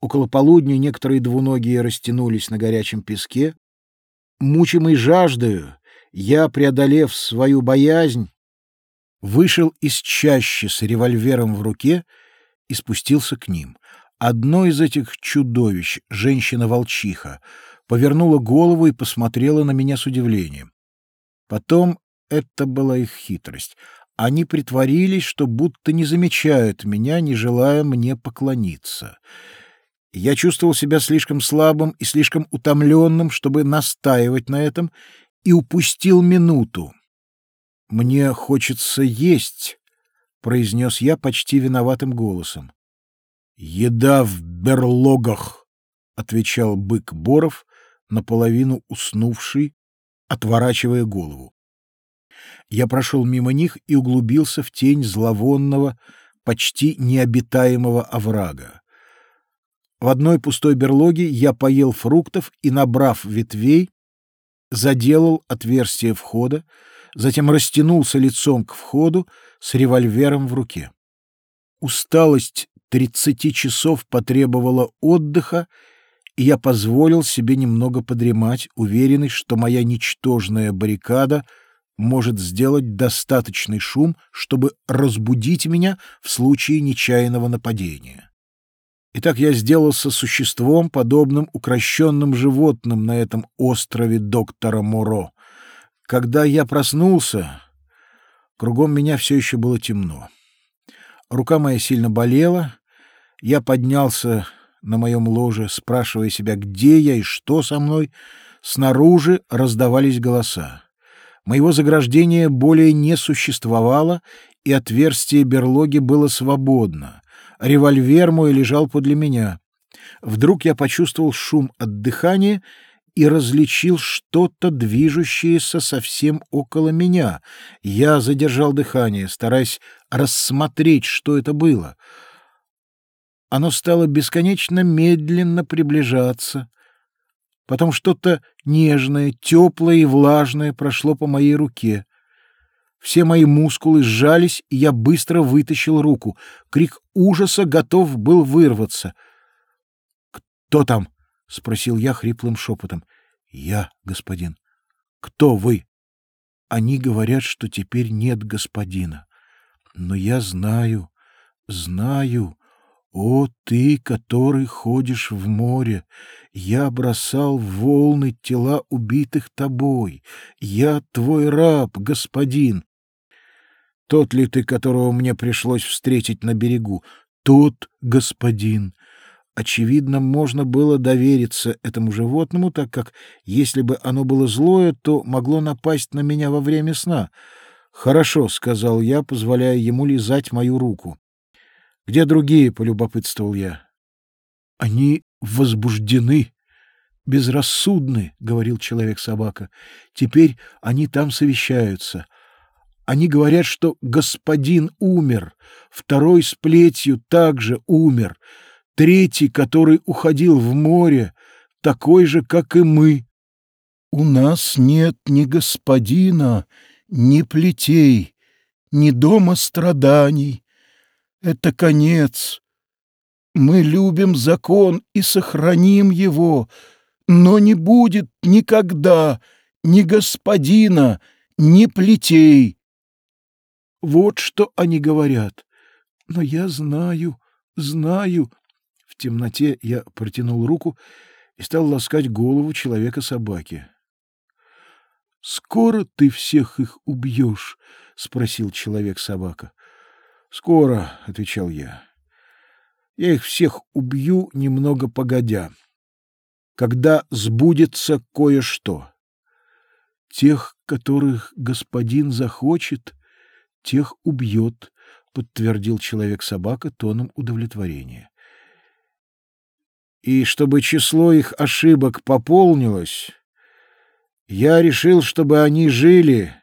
Около полудня некоторые двуногие растянулись на горячем песке. Мучимый жаждою, я, преодолев свою боязнь, вышел из чащи с револьвером в руке и спустился к ним. Одно из этих чудовищ, женщина-волчиха, повернула голову и посмотрела на меня с удивлением. Потом это была их хитрость. Они притворились, что будто не замечают меня, не желая мне поклониться. Я чувствовал себя слишком слабым и слишком утомленным, чтобы настаивать на этом, и упустил минуту. «Мне хочется есть», — произнес я почти виноватым голосом. «Еда в берлогах», — отвечал бык Боров, наполовину уснувший, отворачивая голову. Я прошел мимо них и углубился в тень зловонного, почти необитаемого оврага. В одной пустой берлоге я поел фруктов и, набрав ветвей, заделал отверстие входа, затем растянулся лицом к входу с револьвером в руке. Усталость тридцати часов потребовала отдыха, и я позволил себе немного подремать, уверенный, что моя ничтожная баррикада может сделать достаточный шум, чтобы разбудить меня в случае нечаянного нападения. Итак, я сделался существом, подобным укращенным животным на этом острове доктора Моро. Когда я проснулся, кругом меня все еще было темно. Рука моя сильно болела. Я поднялся на моем ложе, спрашивая себя, где я и что со мной. Снаружи раздавались голоса. Моего заграждения более не существовало, и отверстие берлоги было свободно. Револьвер мой лежал подле меня. Вдруг я почувствовал шум от дыхания и различил что-то, движущееся совсем около меня. Я задержал дыхание, стараясь рассмотреть, что это было. Оно стало бесконечно медленно приближаться. Потом что-то нежное, теплое и влажное прошло по моей руке. Все мои мускулы сжались, и я быстро вытащил руку. Крик ужаса готов был вырваться. «Кто там?» — спросил я хриплым шепотом. «Я, господин». «Кто вы?» «Они говорят, что теперь нет господина. Но я знаю, знаю, о, ты, который ходишь в море, я бросал в волны тела убитых тобой. Я твой раб, господин. Тот ли ты, которого мне пришлось встретить на берегу? Тот господин. Очевидно, можно было довериться этому животному, так как, если бы оно было злое, то могло напасть на меня во время сна. «Хорошо», — сказал я, позволяя ему лизать мою руку. «Где другие?» — полюбопытствовал я. «Они возбуждены, безрассудны», — говорил человек-собака. «Теперь они там совещаются. Они говорят, что господин умер, второй с плетью также умер, третий, который уходил в море, такой же, как и мы. У нас нет ни господина, ни плетей, ни дома страданий, это конец. Мы любим закон и сохраним его, но не будет никогда ни господина, ни плетей. Вот что они говорят. Но я знаю, знаю. В темноте я протянул руку и стал ласкать голову человека-собаки. — Скоро ты всех их убьешь? — спросил человек-собака. Скоро, отвечал я. Я их всех убью немного погодя, когда сбудется кое-что. Тех, которых господин захочет, тех убьет, подтвердил человек-собака тоном удовлетворения. И чтобы число их ошибок пополнилось, я решил, чтобы они жили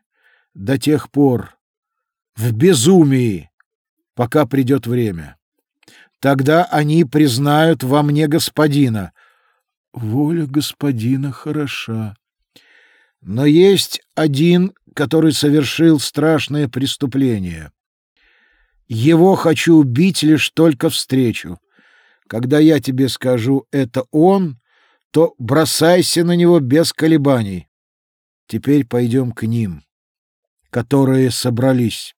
до тех пор в безумии, пока придет время. Тогда они признают во мне господина. Воля господина хороша. Но есть один, который совершил страшное преступление. Его хочу убить лишь только встречу. Когда я тебе скажу «это он», то бросайся на него без колебаний. Теперь пойдем к ним, которые собрались.